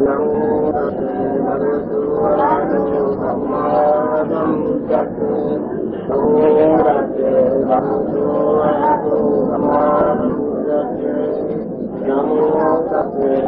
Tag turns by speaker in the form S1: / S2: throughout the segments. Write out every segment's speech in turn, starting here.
S1: නමෝ තස්සේ භගවතු වරහතෝ සම්මා සම්බුද්දස්සේ නමෝ තස්සේ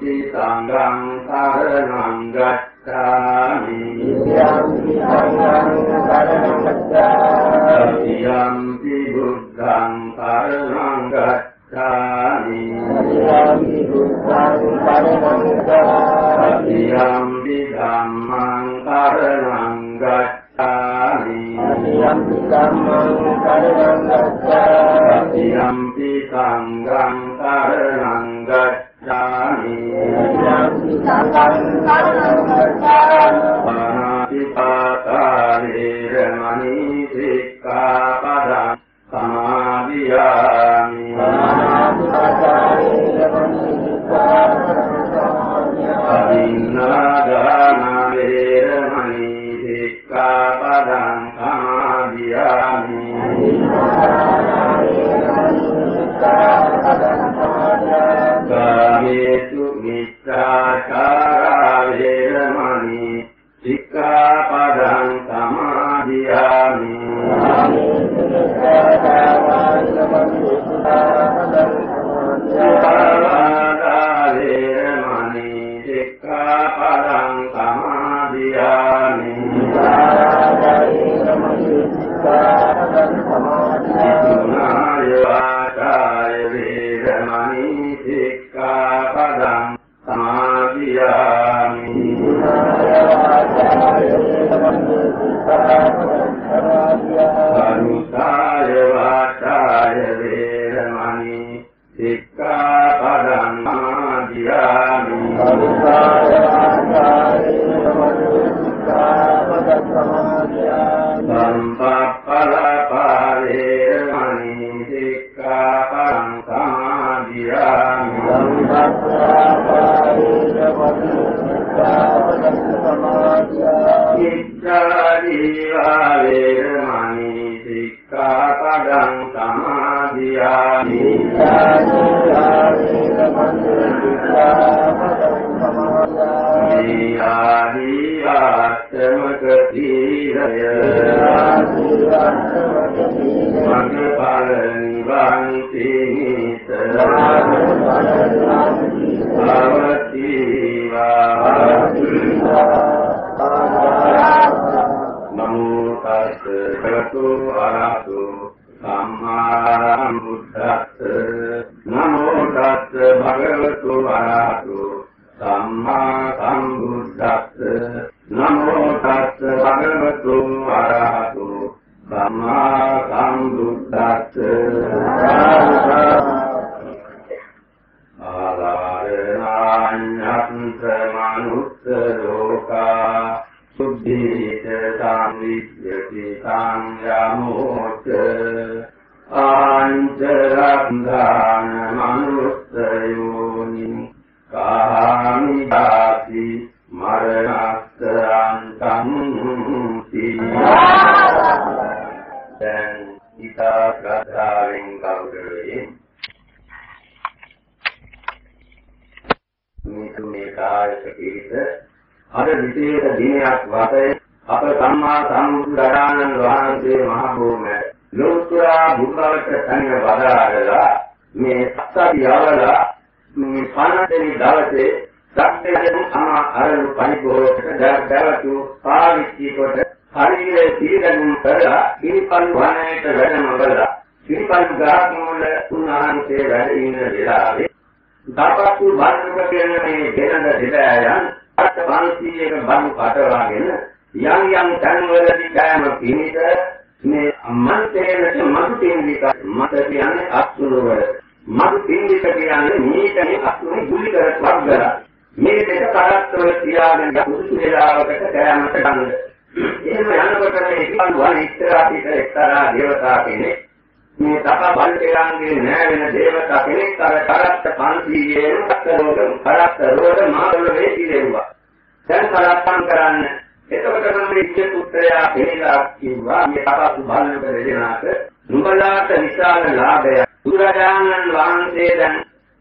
S2: යම්පි සංඝං සරණං ගච්ඡාමි
S1: යම්පි සංඝං සරණං ගච්ඡාමි
S2: යම්පි බුද්ධං සරණං ගච්ඡාමි
S1: යම්පි බුද්ධං සරණං ගච්ඡාමි
S2: යම්පි ධම්මං සරණං ගච්ඡාමි
S1: යම්පි ධම්මං සරණං ගච්ඡාමි
S2: යම්පි සංඝං සරණං ගච්ඡාමි
S1: යම්පි සංඝං සරණං ගච්ඡාමි
S2: අනාතිපාතාරේ सम्पत्परा ආදීවාස්තමක තීරය මග්ගඵල නිවන් තීත නමෝ තස් භගවතු ආරහතු සම්මා සම්බුද්දස්ස නමෝ තස් භගවතු ආරහතු සම්මා සම්බුද්දස්ස නමෝ තස් භගවතු ආරහතු සම්මා සම්බුද්දස්ස ආලාරණාඤ්ඤන්ත මනුස්ස ලෝකා සුද්ධිත සම්විද්‍යති සංයමෝච ආංචරන්දාන මනුස්ස යෝනි කාමි දාති මරණස්ස අන්තං දැන් ඊතා ගාධාවෙන් කවුරුයි මේක මේ කායක පිළිස අර විශේෂ දිනයක් වශයෙන් අප සම්මා සම්බුදුරජාණන් වහන්සේ මහ භූමයේ ලෝතුරා බුද්ධවට සංය වදාරලා මේ සත්‍ය යවලා මේ පනතේ දවසේ සත්‍යයෙන් අමා අරලු පරිභෝගයට දැවතු පාවිච්චි කොට ශරීරයේ සීලගුණ කරලා ඉනිපන් වනයේට වැඩම කළා. ඉනිපන් ග්‍රහක මුල උන්වහන්සේ වැඩ ඉන්න වෙලාවේ දපස්තු වර්ණක කියන මේ දෙනද දෙබෑයන් අත් 500ක බඳු කටවාගෙන යම් යම් තන්වලදී කයම පිනිත මේ මන්තේනට මතු පින්දික මත කියන්නේ අත්තුරවල මතු පින්දික කියන්නේ මේකනේ අත්තුනේ ගුලි කරත් වර්ගල මේ දෙක කරත්තවල තියාගෙන පුදුසු වේලාවකට කයමට ගන්න. එහෙම යනකොට මේ ඉක්මන් වන ඉස්සරහ පිට එක්තරා දේවතා කෙනෙක් මේ තප බල්කයන්ගේ නෑවෙන දේවතා කෙනෙක් අර කරත්ත 500 කතරෝග කරත්ත රෝග මාවල වේ පිළිෙව්වා දැන් කරත්තම් කරන්න. එතකොට නම් ඉච්ඡ පුත්‍රයා එනිලා කිව්වා. මේ තපස් බලනක දෙදෙනාට නුඹලාට විශාල ලාභයක්. බුදුරජාණන් වහන්සේ දැන්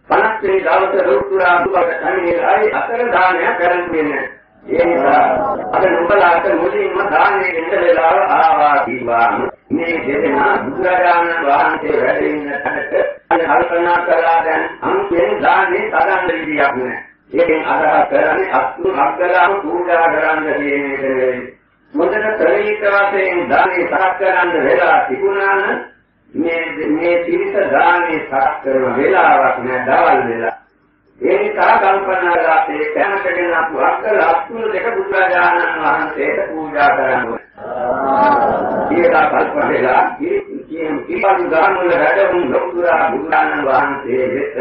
S2: 50 වෙනි දවසේ රුතුරා දුකට තනියයි අතර දානයක් කරන්නේ ඒ නිසා අද නුඹලාට මුලින්ම දාන්නේ දෙන්න වෙලාව ආවා කිව්වා. මේ දෙදෙනා බුදුරජාණන් වහන්සේ වැඩ ඉන්න තැනට කල්පනා කළා දැන් අන්තිම දාන්නේ සදන් විදියක් නෑ ඒකෙන් අදහස් කරන්නේ අත්තු අග්ගලාම පූජා කරන්න කියන එක මොකද ප්‍රවීත වශයෙන් දානේ සාක් කරන්න වෙලා තිබුණා නම් මේ මේ තිරිස දානේ සාක් කරන වෙලාවක් නෑ දවල් වෙලා. ඒ නිසා කල්පනා කරලා ඒ කැමතගෙන අපු අක්කල අත්තු දෙක බුදුරජාණන් වහන්සේට පූජා කරන්න ඕනේ. ඒක කල්පනා වෙලා කියන කීපන් ගාන වල වැඩමුණු ලොකුරා බුදුරජාණන් වහන්සේ වෙත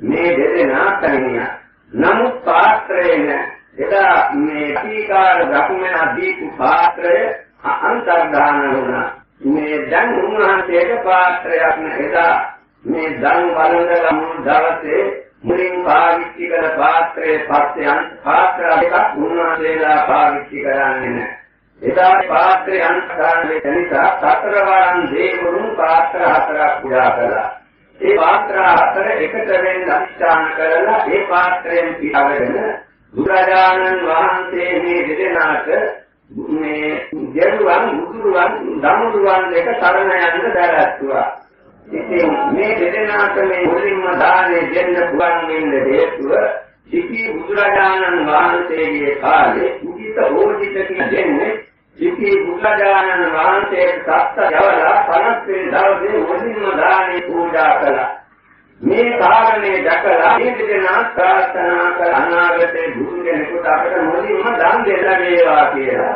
S2: මේ දෙදෙනා කණියා නමුත් පාත්‍රයෙන් එදා මේ අධිකාර ධර්මයන් දීපු පාත්‍රය අන්තර්ධාන වුණා. මේ දැන් උන්වහන්සේට පාත්‍රයක් නේදා මේ ධන් වළඳ මුල් දවසේ මුලින් පාවිච්චි කළ පාත්‍රයේ පස්සේ පාත්‍ර දෙකක් උන්වහන්සේලා පාවිච්චි කරන්නේ නැහැ. එදා පාත්‍රය අන්තර්ධාන වෙච්ච නිසා සතරවරන් දේවරුන් පාත්‍ර හතරක් පුරා කළා. ඒ පාත්‍ර හතර එකට වෙන්න අධිෂ්ඨාන කරලා ඒ පාත්‍රයෙන් පිටවෙන බුදුරජාණන් වහන්සේ මේ දෙදෙනාට මේ ජරුවන් මුදුරුවන් දමුරුවන් දෙක සරණ යන්න දැරැත්තුවා. ඉතින් මේ දෙදෙනාට මේ මුලින්ම දානේ දෙන්න පුළුවන් වෙන්න හේතුව සිටි බුදුරජාණන් වහන්සේගේ කාලේ උදිත ඕජිත කියන දෙන්නේ සිටි බුදුරජාණන් වහන්සේ සත්ත යවලා 50 වෙනි දවසේ මුලින්ම දානේ පූජා කළා. මේ කාරණේ දැකලා මේ දෙදෙනා ප්‍රාර්ථනා කර අනාගතේ බුදු කෙනෙකුට අපට මුලින්ම දන් දෙන්න වේවා කියලා.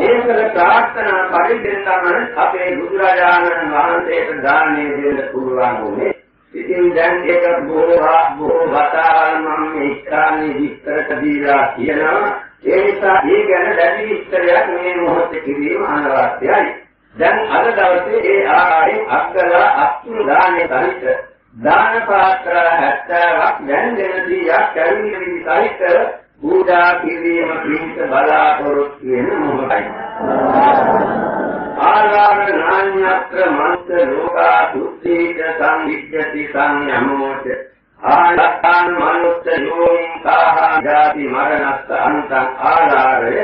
S2: ඒකල ප්‍රාර්ථනා පරිදෙන් තමයි අපේ බුදුරජාණන් වහන්සේට දානේ දෙන්න පුළුවන් වුනේ. ඉතින් දැන් ඒක බොහෝ බොහෝ වතාවල් මම මේ ඉස්හානේ විස්තර දීලා කියනවා. ඒ නිසා ඒ ගැන දැඩි විස්තරයක් මේ මොහොතේ කිරීම අනවශ්‍යයි. දැන් අද දවසේ ඒ ආකාරයෙන් අක්කලා අත්තු දානේ සහිත දාන පාත්‍ර 70ක් දැන් දෙන 100ක් කැවිලි සහිත පූජා කිරීම පිණිස බලාපොරොත්තු වෙන මොහොතයි. ආලාර නාඤ්ඤත්‍ර මන්ත ලෝකා සුද්ධීත සංවිච්ඡති සංයමෝච ආලක්ඛාන මනුස්ස යෝනිං කාහා ජාති මරණස්ස අන්තං ආලාරය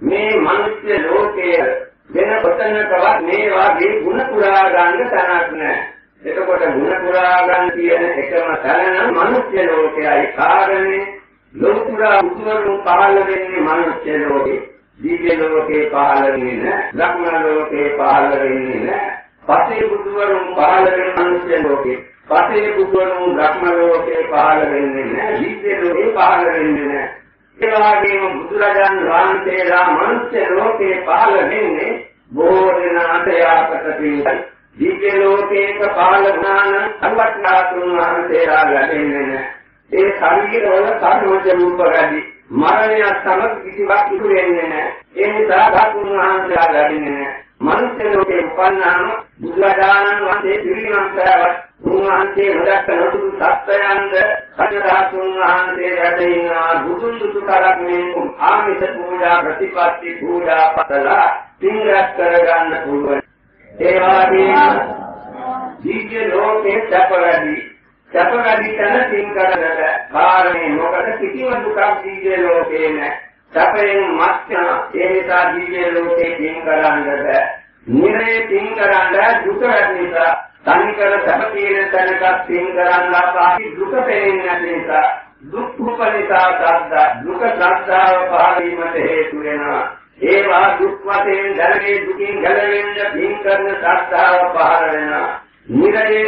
S2: මේ මිනිස්ය ලෝකයේ වෙන කොතනකවත් මේ වාගේ ಗುಣ පුරා ගන්න තැනක් නැහැ. එතකොට ಗುಣ පුරා ගන්න කියන එකම තැන නම් මිනිස්ය ලෝකයයි කාරණේ ලෝකුරා උතුරුන් පහළ වෙන්නේ මිනිස්ය ලෝකේ. දිව්‍ය ලෝකේ පහළ වෙන්නේ නැහැ. ලක්ෂණ ලෝකේ පහළ වෙන්නේ නැහැ. පසේ බුදුවරුන් පහළ වෙන මිනිස්ය ලෝකේ. පසේ බුදුවරුන් ලක්ෂණ ලෝකේ පහළ වෙන්නේ නැහැ. දිව්‍ය ලෝකේ පහළ වෙන්නේ නැහැ. ඒ වගේම බුදුරජාන් වහන්සේලා මනුෂ්‍ය ලෝකේ පහළ වෙන්නේ බොහෝ දෙනාට යාපත පිණිසයි. දිව්‍ය ලෝකේක පහළ වුණා නම් අනුවට්ටාතුන් වහන්සේලා ලැබෙන්නේ නැහැ. ඒ ශරීරවල කර්මජ රූප වැඩි මරණය සමග කිසිවක් ඉතුරු වෙන්නේ නැහැ. ඒ නිසා ධාතුන් වහන්සේලා ලැබෙන්නේ නැහැ. මනුෂ්‍ය ලෝකේ උපන්නාම බුදුරජාණන් වහන්සේ පිරිනිවන් පෑවත් උන්වහන්සේ නොදක්ක නොදුරු සත්‍යයන්ද කඩදාතුන් වහන්සේ වැඩිනා බුදුන් දුතු කරක් මේ ආමිත පූජා ප්‍රතිපත්ති පූජා පතලා පින්රත් කරගන්න පුළුවන්. ඒ වගේම දිව්‍ය ලෝකේ සැප වැඩි සැප වැඩි තැන පින් කරගන්න කාරණේ මොකද කිසිම දුකක් දිව්‍ය ලෝකේ නැහැ. සැපයෙන් මත්න ඒ නිසා දිව්‍ය ලෝකේ පින් කරන්න බෑ. නිරේ පින් කරන්න දුක වැඩි නිසා තනිකර සැප තියෙන තැනක පින් කරන්න අපහි දුක පෙනෙන්නේ නැති නිසා දුක් උපනිතා සද්දා දුක සද්දාව පහළීමට හේතු වෙනවා. ඒවා දුක් වශයෙන් දැනගේ දුකින් ගැලවෙන්න පින් කරන සද්දාව පහළ වෙනවා. නිරේ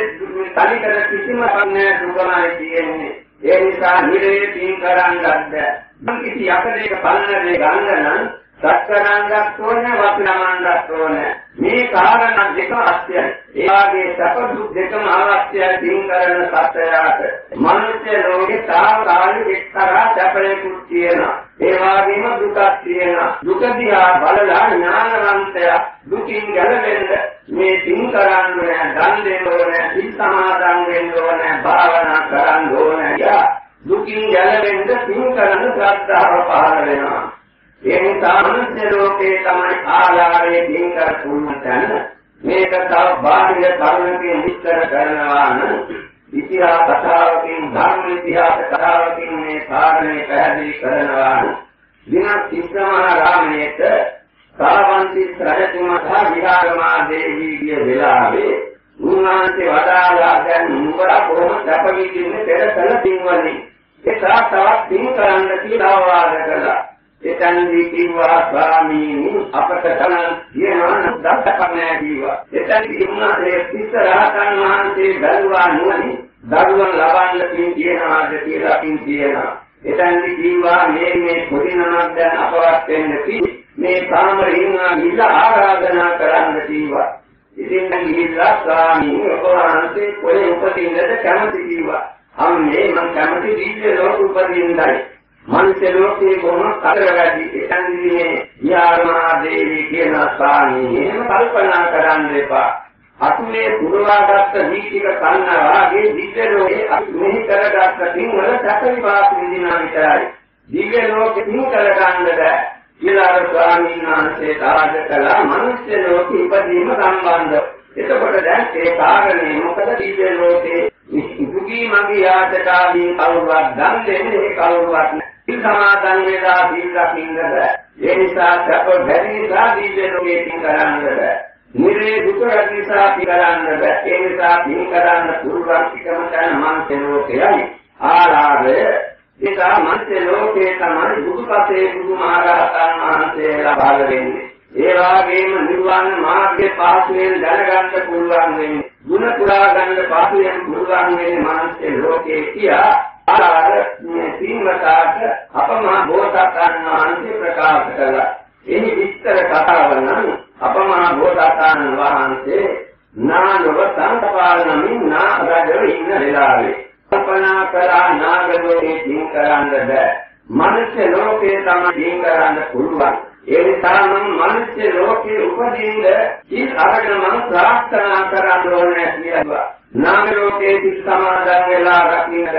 S2: තනිකර කිසිම පන්නේ දුකමයි තියෙන්නේ. ඒ නිසා නිරේ පින් කරන්නත් මං කිසි යකඩයක පලන දේ ගන්න නම් සත්කරන්නත් ඕනේ වතුනමන්නත් ඕනේ. මේ කාරණා දෙක අවශ්‍යයි එයාගේ සැප දුක් දෙකම අවශ්‍යයි පින් කරන සත්‍යයට. මනුෂ්‍ය ලෝකේ තාවකාලික එක්තරා සැපයකුත් තියෙනවා. ඒ වගේම දුකක් තියෙනවා. දුක දිහා බලලා ඥානවන්තයා දුකින් ගැලවෙන්න මේ පින් කරන්න ඕනේ දන් දෙන්න ඕනේ සිල් සමාදන් වෙන්න ඕනේ භාවනා කරන්න ඕනේ. යා දුකින් ගැලවෙන්න පින් කරන ශ්‍රද්ධාව පහළ වෙනවා. ඒ නිසා මනුෂ්‍ය ලෝකේ තමයි ආලාරයේ පින් කර පුණ්‍ය තැන. මේක තව බාහිර කරුණකින් විස්තර කරනවා නම් ඉතිහාස කතාවකින් ධර්ම ඉතිහාස කතාවකින් මේ කාරණේ පැහැදිලි කරනවා නම් දිනක් සිද්ධාමහරාමණේට සාවන්ති රජතුමා විහාරමා දේවීගේ වෙලාවේ උන්වහන්සේ වදාළා දැන් නුඹලා කොහොම සැප විඳින්නේ පෙර කළ පින්වලින් ඒක තවත් පින් කරන්න කියලා. ආවාද කළා එතනදී කිව්වා ස්වාමීනි අපට තනන් කියනවා දත්තකන්නේ කිව්වා. එතනදී උන්වහන්සේ පිස්ස රහතන් වහන්සේ බැලුවා නුවණින් දරුවන් ලබන්න පින් කියනවාද කියලා පින් කියනවා එතනදී කිව්වා මේ මේ පොඩි නමක් දැන් අපවත් වෙන්න කි මේ කාමරින් ගිහිල්ලා ආරාධනා කරන්න කිව්වා. ඉතින් ගිහිල්ලා ස්වාමීනි ඔබ වහන්සේ කොහේ උපදින්නද? කැමති කිව්වා. අම්මේ මම කැමති දිව්‍ය ලෝක උපදින්නයි. මනුෂ්‍ය ලෝකේ බොහොම කතර වැඩි එතනදී මේ යාමා දේවී කියන ස්වාමීනි එහෙම කල්පනා කරන්න එපා. අතුලේ පුරවාගත්ත දීපික කන්න වාගේ දිව්‍ය ලෝකේ අපි මෙහි කරගත්ත තින් වල සැප විපාක විඳිනා විතරයි. දිව්‍ය ලෝකෙ තින් කරගන්න බෑ. කියලා ස්වාමීන් වහන්සේ තාද කළා මනුෂ්‍ය ලෝකෙ ඉපදීම සම්බන්ධ එතකොට දැන් ඒ කාරණේ මොකද දිව්‍ය ලෝකේ? දුකී මගේ යාතකාදී කවුරුවත් දන් දෙන්නේ කවුරුවත් සිල් සමාදන් වේලා සිල් රකින්නද ඒ නිසා සැප බැරි නිසා දිව්‍ය ලෝකේ තින් කරන්නද? නිරේ දුක නිසා පිරන්නද ඒ නිසා තින් කරන්න පුරුවන් පිටම යන මනුෂ්‍ය ලෝකයයි. ආරාධය. ඒකා මනුෂ්‍ය ලෝකේ තමයි බුදුපසේ බුදුමහරහතන් වහන්සේලා පහළ වෙන්නේ ඒ වගේම නිර්වාණ මාර්ගයේ පාසුවෙන් දැනගන්න පුළුවන් වෙන්නේ. ಗುಣ පුරා ගන්න පාසුවෙන් පුළුවන් වෙන්නේ මනුෂ්‍ය ලෝකේ කියා ආකාර මේ සීමතාට අපමහා බෝසතාණන් වහන්සේ ප්‍රකාශ කළා. එහි විස්තර කතාව නම් අපමහා බෝසතාණන් වහන්සේ නානව සංතපාලනමින් නා රජව ඉන්න වෙලාවේ කල්පනා කරා නාගලෝකේ දින් කරන්න බෑ. මනුෂ්‍ය ලෝකේ තමයි දින් කරන්න පුළුවන්. ඒ නිසා මම මනුෂ්‍ය ලෝකේ උපදින්න ඉල් අරගෙන මම ප්‍රාර්ථනා කරන්න ඕනේ කියලා. නාග ලෝකේ සිත් සමාදන් වෙලා රකින්න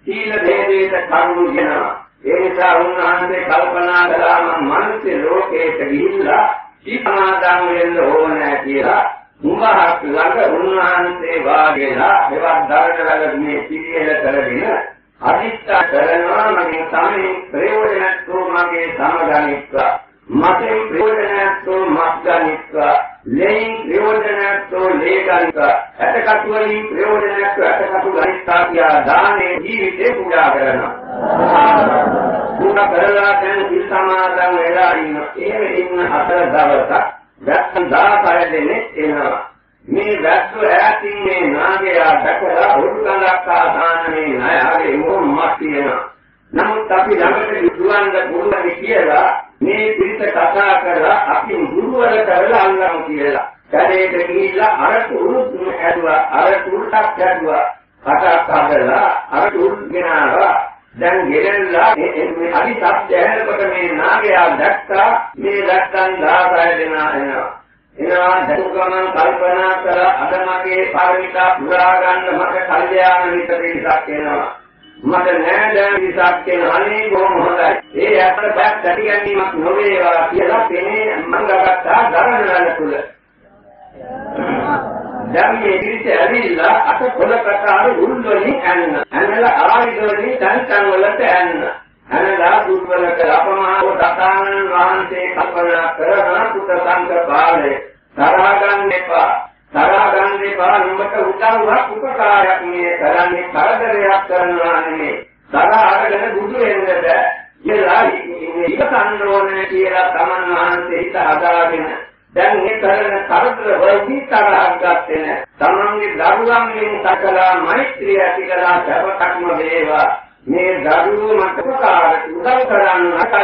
S2: සීල ભેදේට කරුණු දෙනවා. ඒ නිසා උන්වහන්සේ කල්පනා කළා මම මනුෂ්‍ය ලෝකයට ගිහිල්ලා සිත් සමාදන් වෙන්න ඕනේ කියලා. මුඹහක් ළඟ උන්වහන්සේ වාගේලා එවත් දරට ළඟ මේ පිළියෙල කරගෙන අදිස්ථා කරනවා මගේ සමේ ප්‍රයෝජනත්වෝ මගේ සමගනිත්වා මතෙන් ප්‍රයෝජනත්වෝ මත්ගනිත්වා ලෙයින් ප්‍රයෝජනත්වෝ ලේගනිත්වා ඇටකටු වලින් ප්‍රයෝජනත්වෝ ඇටකටු ගනිත්වා කියා දානේ ජීවිතේ පූජා කරනවා. පූජා කරලා දැන් සිල් සමාදන් වෙලා ඉන්න ඒ ඉන්න හතර දවසක් දැක්කන් 16 දෙනෙක් එනවා. මේ වැස්ස ඈතින් මේ නාගයා දැකලා උරුකලක් ආසානනේ නායගේ මොහොමක් තියෙනවා. නමුත් අපි ළඟට දුවන්න පුළුවන් කියලා මේ පිරිස කතා කරලා අපි ගුරුවර කරලා අල්ලමු කියලා. කඩේට ගිහිල්ලා අර උරුත් ඇදුවා අර උරුටක් ඇදුවා කතා කරලා අර උරුත් ගෙනාවා දැන් ගෙනල්ලා මේ අදි සත්‍ය ඇහෙනකොට මේ නාගයා දැක්කා මේ දැක්කන් 16 දෙනා එනවා. එනවා දසුගමන් කල්පනා කර අද මගේ පාරමිතා පුරා ගන්න මට කල්යාණ මිත්‍ර පිරිසක් එනවා මට නෑදෑයන් පිරිසක් එනවා අනේ බොහොම හොඳයි. ඒ අතර බක් ඇති ගැනීමක් නොවේවා කියලා පෙනේ මං ගත්තා දරණවල තුල. දැන් මේ පිරිස ඇවිල්ලා අත පොළ ප්‍රකාර උල්වලින් ඇන්න. ඇන්නලා ආයුධවලින් තන් තන් වලට ඇන්න. අනලා දුර්වල කළ අපමහා දතානන් වහන්සේ කල්පනා කරන පුත සංඝ පාලේ තරහ ගන්න එපා. තරහ ගන්න එපා නුඹට උදව්වක් උපකාරයක් මේ කරන්නේ කරදරයක් කරනවා නෙමෙයි. තරහ අරගෙන බුදු වෙන්න බෑ කියලා ඉවසන්න ඕනේ කියලා තමන් වහන්සේ හිත හදාගෙන දැන් මේ කරන කරදර වලදී තරහක් ගත්තේ නැහැ තමන්ගේ දරුවන්ගෙන් සකලා මෛත්‍රිය ඇති කළා සබකක්ම වේවා. මේ දරුවෝ මට උපකාර උදව් කරන්න